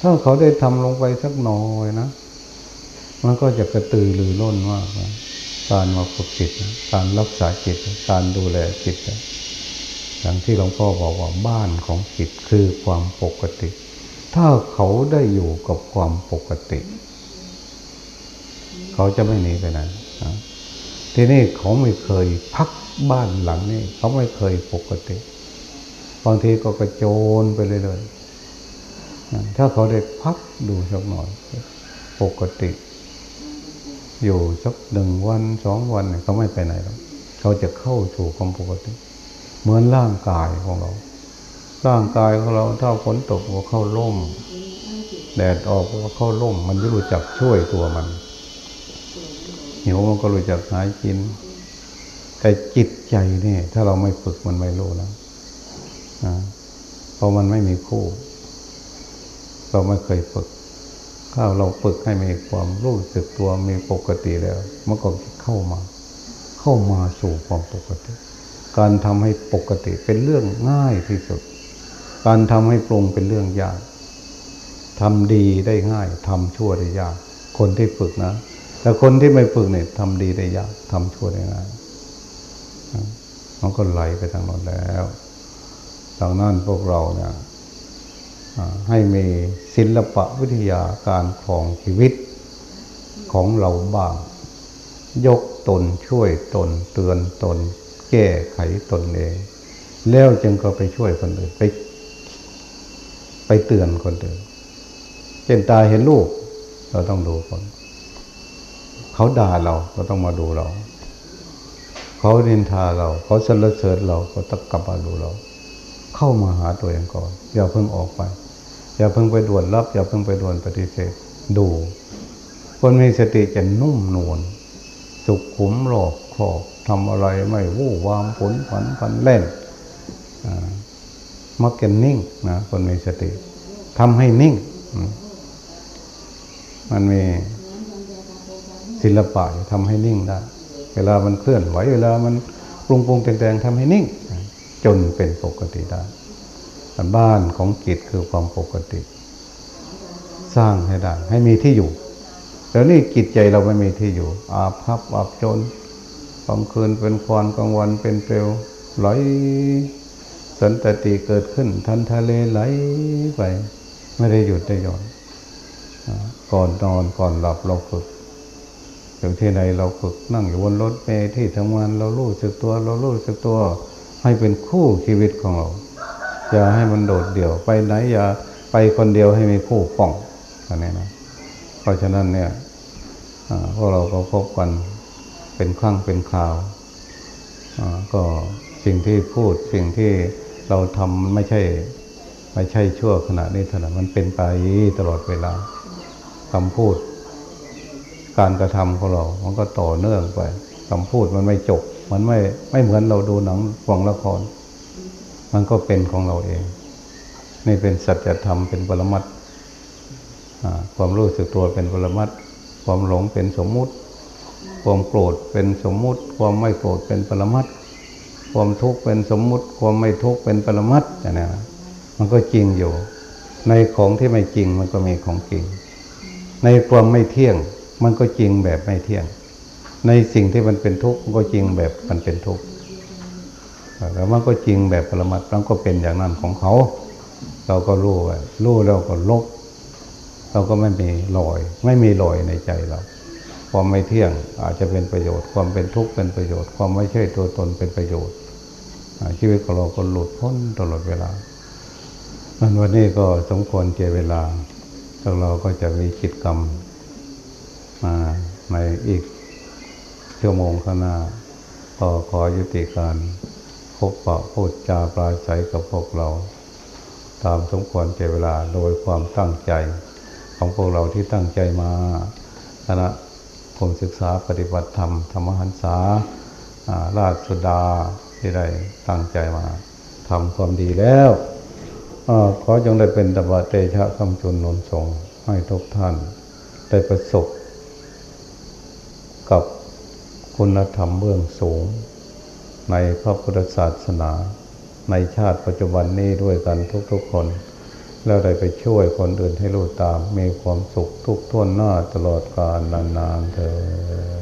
ถ้าเขาได้ทำลงไปสักน่อยนะมันก็จะกระตือรือร้นมากนะการมาฝึกจิตการรักษาจิต การดูแลจิต อย่างที่หลวงพ่อบอกว่าบ้านของจิตคือความปกติ ถ้าเขาได้อยู่กับความปกติ เขาจะไม่หนีไปไหนทีนี้เขาไม่เคยพักบ้านหลังนี้เขาไม่เคยปกติบางทีก็กระโจนไปเลยเลยถ้าเขาได้พักดูสักหน่อยปกติ อยู่สักหนึ่งวันสองวันเขาไม่ไปไหนแล้วเขาจะเข้าสู่ความปกติ เหมือนร่างกายของเรา ร่างกายของเราถ้าฝนตกก็เข้าร่ม แดดออกก็เข้าร่ม มันรู้จักช่วยตัวมันหิวมันก็รู้จักหายกิน แต่จิตใจเนี่ย ถ้าเราไม่ฝึกมันไม่รู้นะเพราะมันไม่มีคู่ เราไม่เคยฝึก ถ้าเราฝึกให้มีความรู้สึกตัวมีปกติแล้ว มันก็เข้ามา เข้ามาสู่ความปกติ การทำให้ปกติเป็นเรื่องง่ายที่สุด การทำให้ปรุงเป็นเรื่องยากทำดีได้ง่ายทำชั่วได้ยาก คนที่ฝึกนะ แต่คนที่ไม่ฝึกเนี่ยทำดีได้ยากทำชั่วได้ง่ายมันก็ไหลไปทางนั้นแล้วดังนั้นพวกเราเนี่ยให้มีศิลปะวิทยาการของชีวิตของเราบ้าง ยกตนช่วยตนเตือนตน แก้ไขตนเอง แล้วจึงก็ไปช่วยคนอื่นไป ไปเตือนคนอื่นเช่นตาเห็นลูก เราต้องดูคน เขาด่าเราก็ต้องมาดูเรา เขาเนินทาเรา เขาสรรเสริญเราก็ต้องกลับมาดูเรา เข้ามาหาตัวเองก่อน อย่าเพิ่งออกไป อย่าเพิ่งไปด่วนรับ อย่าเพิ่งไปด่วนปฏิเสธ ดู คนมีสติจะนุ่มนวลสุขุมหลอก คอบทำอะไรไม่วู่วามผลผันผันเล่นมักจะนิ่งนะคนมีสติทำให้นิ่ง มันมีศิลปะทำให้นิ่งได้เวลามันเคลื่อนไหวเวลามันปรุงปรุงแต่งๆทำให้นิ่ง จนเป็นปกติได้บ้านของจิตคือความปกติ สร้างให้ได้ให้มีที่อยู่แต่นี่จิตใจเราไม่มีที่อยู่ อาภัพอับจน กลางคืนเป็นควันกลางวันเป็นเปลวไหลสันตติเกิดขึ้น ทันทะเลไหลไป ไม่ได้หยุดได้หย่อนก่อนนอนก่อนหลับเราฝึกอยู่ที่ไหนเราฝึกนั่งอยู่บนรถเมล์ที่ทำงานเรารู้สึกตัว เรารู้สึกตัว ให้เป็นคู่ชีวิตของเรา อย่าให้มันโดดเดี่ยวไปไหนอย่าไปคนเดียวให้มีคู่ป้องอันนี้นะเพราะฉะนั้นเนี่ยพวกเราก็พบกัน เป็นครั้งเป็นคราวก็สิ่งที่พูดสิ่งที่เราทำไม่ใช่ ไม่ใช่ชั่วขณะนี้เท่านั้นมันเป็นไปตลอดเวลาคำพูด การกระทำของเรา มันก็ต่อเนื่องไปคำพูดมันไม่จบ มันไม่ไม่เหมือนเราดูหนังฟังละคร มันก็เป็นของเราเอง นี่เป็นสัจธรรมเป็นปรมัตความรู้สึกตัวเป็นปรมัตความหลงเป็นสมมุติ ความโกรธเป็นสมมุติ ความไม่โกรธเป็นปรมัตความทุกข์เป็นสมมุติ ความไม่ทุกข์เป็นปรมัตอย่างนี้มันก็จริงอยู่ ในของที่ไม่จริงมันก็มีของจริง ในความไม่เที่ยงมันก็จริงแบบไม่เที่ยง ในสิ่งที่มันเป็นทุกข์มันก็จริงแบบมันเป็นทุกข์แล้วมันก็จริงแบบปรมัตมันก็เป็นอย่างนั้นของเขา เราก็รู้ไว้รู้แล้วก็ลบเราก็ไม่มีลอย ไม่มีลอยในใจเรา ความไม่เที่ยงอาจจะเป็นประโยชน์ ความเป็นทุกข์เป็นประโยชน์ ความไม่ใช่ตัวตนเป็นประโยชน์ ชีวิตของเราก็หลุดพ้นตลอดเวลาวันนี้ก็สมควรเจเวลาเราก็จะมีกิจกรรมมาในอีกชั่วโมงข้างหน้าก็ขอยุติการพบปะพูดจาปราศัยกับพวกเรา ตามสมควรเจเวลาโดยความตั้งใจ ของพวกเราที่ตั้งใจมาคณะ กรมศึกษาปฏิบัติธรรมธรรมหันษาราชสุดาที่ได้ตั้งใจมาทำความดีแล้วอขอจงได้เป็นตบะเตชะคำจุนนนทรงให้ทุกท่านได้ประสบ กับคุณธรรมเบื้องสูง ในพระพุทธศาสนา ในชาติปัจจุบันนี้ด้วยกันทุกๆคน แล้วได้ไปช่วยคนอื่นให้รู้ตาม มีความสุขทุกท่วนหน้าตลอดกาลนานๆเธอ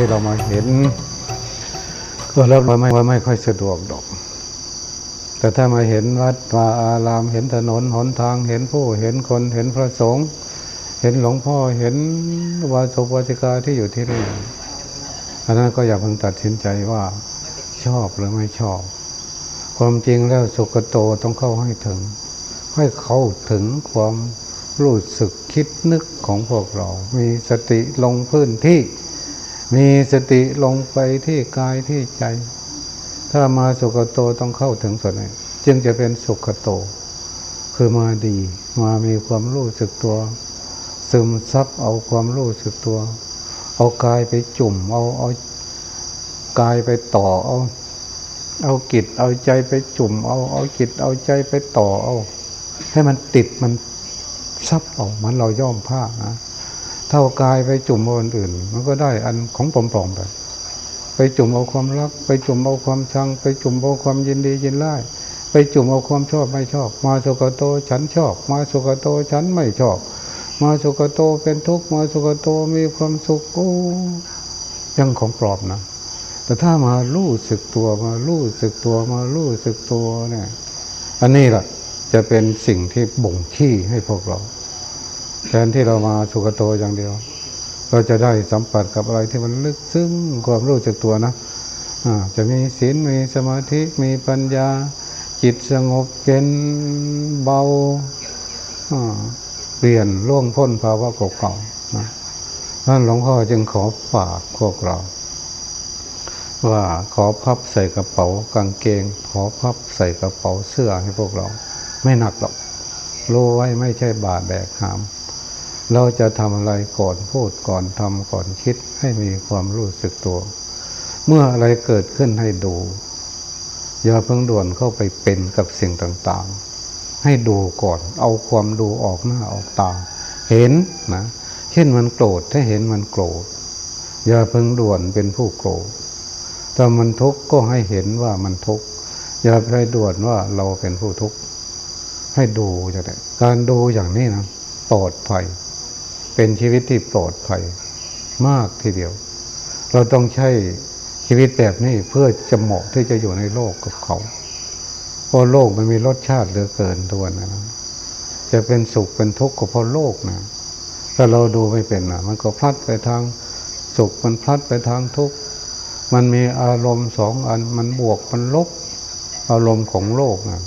ที่เรามาเห็น ก็แล้วไม่ว่าไม่ค่อยสะดวกดอก แต่ถ้ามาเห็นวัดวาอารามเห็นถนนหนทางเห็นผู้เห็นคนเห็นพระสงฆ์เห็นหลวงพ่อเห็นวาสุวาสิกาที่อยู่ที่นี่อันนั้นก็อย่าเพิ่งตัดสินใจว่าชอบหรือไม่ชอบ ความจริงแล้วสุกโตต้องเข้าให้ถึง ให้เข้าถึงความรู้สึกคิดนึกของพวกเรา มีสติลงพื้นที่ มีสติลงไปที่กายที่ใจ ถ้ามาสุขโตต้องเข้าถึงส่วนนี้จึงจะเป็นสุขโต คือมาดีมามีความรู้สึกตัว ซึมซับเอาความรู้สึกตัว เอากายไปจุ่ม เอาเอากายไปต่อเอา เอากิจเอาใจไปจุ่ม เอาเอากิจเอาใจไปต่อเอา ให้มันติดมันซับออกมันเราย่อมผ้านะ เท่ากายไปจุ่มเอาอื่น มันก็ได้อันของปลอมๆไป ไปจุ่มเอาความรัก ไปจุ่มเอาความชัง ไปจุ่มเอาความยินดียินไล่ไปจุ่มเอาความชอบไม่ชอบ มาสุกโตฉันชอบ มาสุกโตฉันไม่ชอบ มาสุกโตเป็นทุกข์มาสุกโตมีความสุขโอ้ยังของปลอมนะแต่ถ้ามารู้สึกตัวมารู้สึกตัวมารู้สึกตัวเนี่ย อันนี้แหละจะเป็นสิ่งที่บ่งชี้ให้พวกเรา แทนที่เรามาสุกโตอย่างเดียว เราจะได้สัมผัสกับอะไรที่มันลึกซึ้งความรู้จักตัวนะอ่าจะมีศีลมีสมาธิมีปัญญา จิตสงบเย็นเบาอ่าเปลี่ยนล่วงพ้นภาวะเก่าๆนะนั่นหลวงพ่อจึงขอฝากพวกเรา ว่าขอพับใส่กระเป๋ากางเกง ขอพับใส่กระเป๋าเสื้อให้พวกเรา ไม่หนักหรอกรู้ไว้ไม่ใช่บาดแบกหาม เราจะทำอะไรก่อนพูดก่อนทำก่อนคิดให้มีความรู้สึกตัว เมื่ออะไรเกิดขึ้นให้ดู อย่าเพิ่งด่วนเข้าไปเป็นกับสิ่งต่างๆ ให้ดูก่อน เอาความดูออกหน้าออกตา เห็นนะ เช่นมันโกรธถ้าเห็นมันโกรธ อย่าเพิ่งด่วนเป็นผู้โกรธถ้ามันทุกข์ก็ให้เห็นว่ามันทุกข์ อย่าไปด่วนว่าเราเป็นผู้ทุกข์ ให้ดูจะได้การดูอย่างนี้นะปลอดภัย เป็นชีวิตที่ปลอดภัยมากทีเดียว เราต้องใช้ชีวิตแบบนี้เพื่อจะเหมาะที่จะอยู่ในโลกกับเขา เพราะโลกมันมีรสชาติเหลือเกินตัวนะ จะเป็นสุขเป็นทุกข์ก็เพราะโลกนะ ถ้าเราดูไม่เป็นนะมันก็พลัดไปทางสุขมันพลัดไปทางทุกข์ มันมีอารมณ์สองอันมันบวกมันลบ อารมณ์ของโลกนะ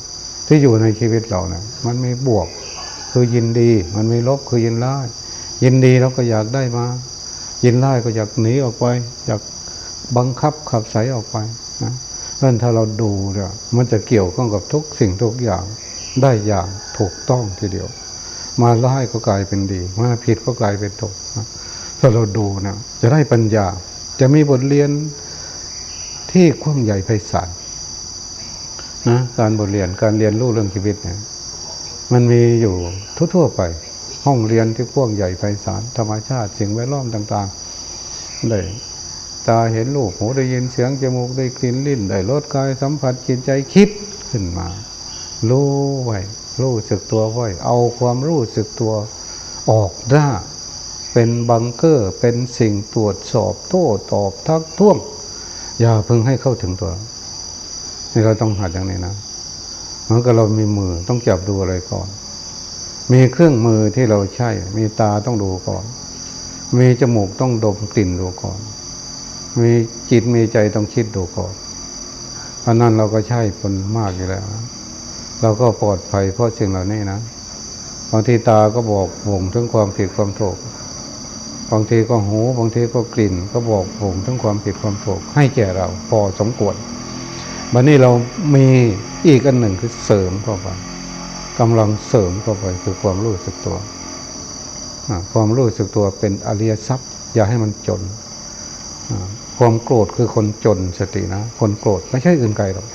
ที่อยู่ในชีวิตเรานะมันมีบวกคือยินดี มันมีลบคือยินร้าย ยินดีเราก็อยากได้มา ยินร้ายก็อยากหนีออกไป อยากบังคับขับใสออกไปนะเพราะฉะนั้นถ้าเราดูเนี่ยมันจะเกี่ยวข้องกับทุกสิ่งทุกอย่างได้อย่างถูกต้องทีเดียว มาร้ายก็กลายเป็นดี มาผิดก็กลายเป็นถูกนะถ้าเราดูนะจะได้ปัญญา จะมีบทเรียนที่กว้างใหญ่ไพศาลนะการบทเรียนการเรียนรู้เรื่องชีวิตเนี่ยมันมีอยู่ทั่วๆไป ห้องเรียนที่กว้างใหญ่ไพศาลธรรมชาติสิ่งแวดล้อมต่างๆได้ตาเห็นรูปหูได้ยินเสียงจมูกได้กลิ่นลิ้นได้รสกายสัมผัสจิตใจคิดขึ้นมารู้ไว้รู้สึกตัวไว้ เอาความรู้สึกตัวออกหน้า เป็นบังเกอร์เป็นสิ่งตรวจสอบโต้ตอบทักท้วงอย่าเพิ่งให้เข้าถึงตัว นี่เราต้องหัดอย่างนี้นะเหมือนกับเรามีมือต้องจับดูอะไรก่อน มีเครื่องมือที่เราใช้ มีตาต้องดูก่อน มีจมูกต้องดมกลิ่นดูก่อน มีจิตมีใจต้องคิดดูก่อนอันนั้นเราก็ใช่ผลมากอยู่แล้ว เราก็ปลอดภัยเพราะสิ่งเหล่านี้นะบางทีตาก็บอกบ่งถึงความผิดความถูกบางทีก็หูบางทีก็กลิ่น ก็บอกผมทั้งความผิดความถูกให้แก่เราพอสมควรวันนี้เรามีอีกอันหนึ่งคือเสริมเข้าไป กำลังเสริมเข้าไปคือความรู้สึกตัว ความรู้สึกตัวเป็นอริยทรัพย์ อย่าให้มันจน ความโกรธคือคนจนสตินะ คนโกรธไม่ใช่อื่นไกลหรอก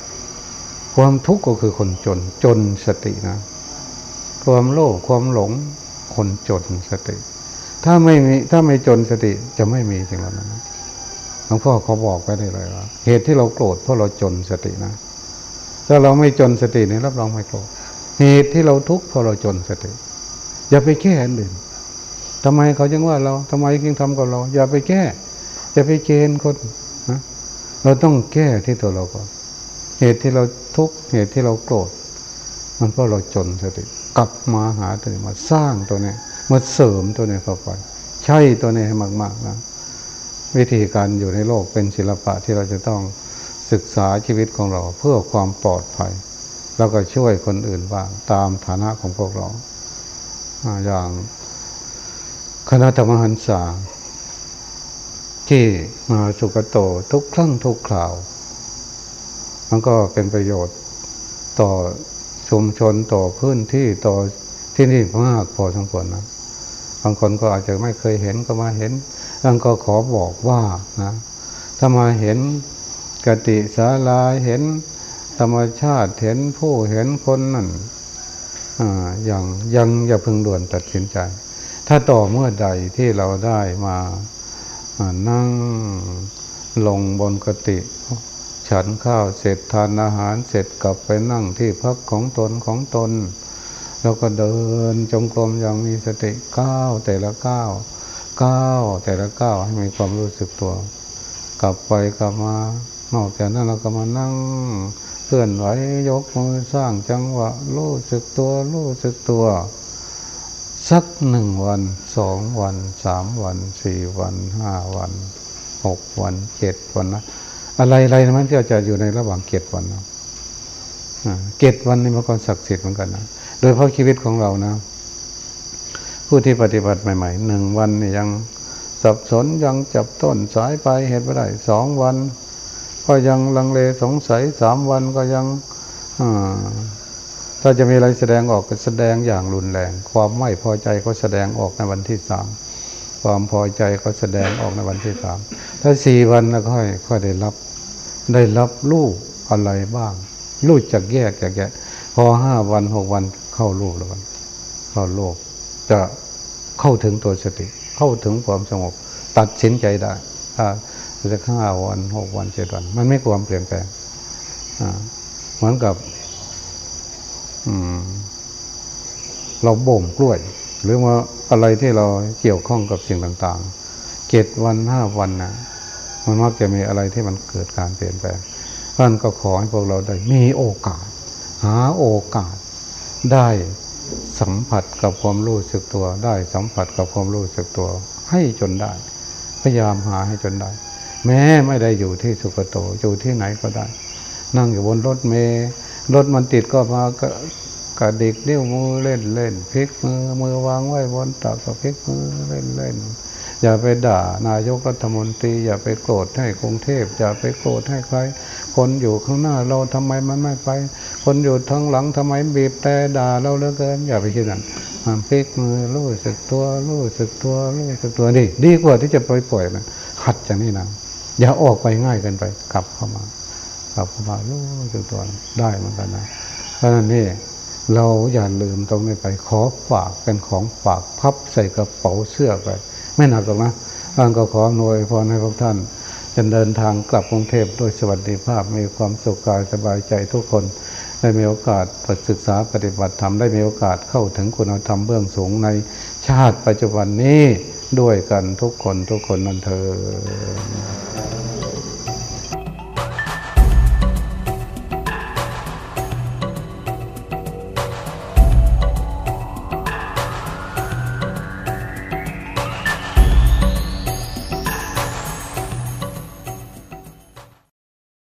ความทุกข์ก็คือคนจน จนสตินะ ความโลภความหลงคนจนสติ ถ้าไม่มีถ้าไม่จนสติจะไม่มีสิ่งเหล่านั้นหลวงพ่อเขาบอกไปได้เลยว่าเหตุที่เราโกรธเพราะเราจนสตินะ ถ้าเราไม่จนสตินี่รับรองไม่โกรธ เหตุที่เราทุกข์เพราะเราจนสติ อย่าไปแก้อันอื่นทำไมเขาจึงว่าเราทำไมจึงทำกับเรา อย่าไปแก้ อย่าไปเกณฑ์คนนะเราต้องแก้ที่ตัวเราก่อนเหตุที่เราทุกข์เหตุที่เราโกรธมันเพราะเราจนสติ กลับมาหาตัวนี้มาสร้างตัวนี้มาเสริมตัวนี้เข้าไปใช่ตัวนี้ให้มาก ๆนะวิธีการอยู่ในโลกเป็นศิลปะที่เราจะต้องศึกษาชีวิตของเราเพื่อความปลอดภัย แล้วก็ช่วยคนอื่นบ้างตามฐานะของพวกเรา อย่างคณะธรรมหันษาที่มาสุกโตทุกครั้งทุกคราว มันก็เป็นประโยชน์ต่อชุมชนต่อพื้นที่ต่อที่นี่มากพอสมควรนะบางคนก็อาจจะไม่เคยเห็นก็มาเห็นท่านก็ขอบอกว่านะถ้ามาเห็นกติสาลาเห็น ธรรมชาติเห็นผู้เห็นคนนั่นออย่างยังอย่าพึงด่วนตัดสินใจ ถ้าต่อเมื่อใดที่เราได้มานั่งลงบนกติ ฉันข้าวเสร็จทานอาหารเสร็จกลับไปนั่งที่พักของตนของตน แล้วก็เดินจงกรมอย่างมีสติก้าวแต่ละก้าวก้าวแต่ละก้าวให้มีความรู้สึกตัว กลับไปกลับมานอกจากนั้นเราก็มานั่ง เคลื่อนไหวยกมือสร้างจังหวะรู้สึกตัวรู้สึกตัว สักหนึ่งวันสองวันสามวันสี่วันห้าวันหกวันเจ็ดวันนะอะไรอะไรมันจะจะอยู่ในระหว่างเจ็ดวันนะเจ็ดวันนี่มันก็ศักดิ์สิทธิ์เหมือนกันนะโดยเพราะชีวิตของเรานะ ผู้ที่ปฏิบัติใหม่ๆหนึ่งวันนี่ยังสับสนยังจับต้นสายไปเหตุไม่ได้สองวัน ก็ยังลังเลสงสัยสามวันก็ยังถ้าจะมีอะไรแสดงออกก็แสดงอย่างรุนแรง ความไม่พอใจก็แสดงออกในวันที่สามความพอใจก็แสดงออกในวันที่สามถ้าสี่วันแล้วค่อยค่อยได้รับ ได้รับลูกอะไรบ้างลูกจากแยกจากแยกพอห้าวันหกวันเข้าลูกแล้วกันเข้าโลกจะเข้าถึงตัวสติ เข้าถึงความสงบ ตัดสินใจได้ ถ้าจะห้าวันหกวันเจ็ดวัน มันไม่ความเปลี่ยนแปลงเหมือนกับเราบ่มกล้วย หรือว่าอะไรที่เราเกี่ยวข้องกับสิ่งต่างๆเจ็ดวันห้าวันนะมันมักจะมีอะไรที่มันเกิดการเปลี่ยนแปลงท่านก็ขอให้พวกเราได้มีโอกาส หาโอกาสได้สัมผัสกับความรู้สึกตัว ได้สัมผัสกับความรู้สึกตัว ให้จนได้ พยายามหาให้จนได้ แม้ไม่ได้อยู่ที่สุกโตอยู่ที่ไหนก็ได้ นั่งอยู่บนรถเมล์รถมันติดก็มากะกระดิกนิ้วมือเล่นเล่นพลิกมือมือวางไว้บนตักก็พลิกมือเล่นเล่นอย่าไปด่านายกรัฐมนตรี อย่าไปโกรธให้กรุงเทพ อย่าไปโกรธให้ใคร คนอยู่ข้างหน้าเราทำไมมันไม่ไป คนอยู่ทางหลังทำไมบีบแต่ด่าเราเหลือเกิน อย่าไปคิดนั้นมันพลิกมือรู้สึกตัวรู้สึกตัวรู้สึกตัวนี่ดีกว่าที่จะปล่อยปล่อยนะหัดอย่างนี้นะ อย่าออกไปง่ายกินไป กลับเข้ามา กลับเข้ามารู้สึกตัวได้เหมือนกันนะเพราะนั้นนี่เราอย่าลืมตรงนี้ไป ขอฝากเป็นของฝากพับใส่กระเป๋าเสื้อไป ไม่หนักหรอกนะท่านก็ขอหน่วยพรให้พวกท่านจะเดินทางกลับกรุงเทพด้วยสวัสดิภาพมีความสุขกายสบายใจทุกคน ได้มีโอกาสศึกษาปฏิบัติธรรมได้มีโอกาสเข้าถึงคุณธรรมเบื้องสูงในชาติปัจจุบันนี้ด้วยกันทุกคนทุกคนนั่นเธอ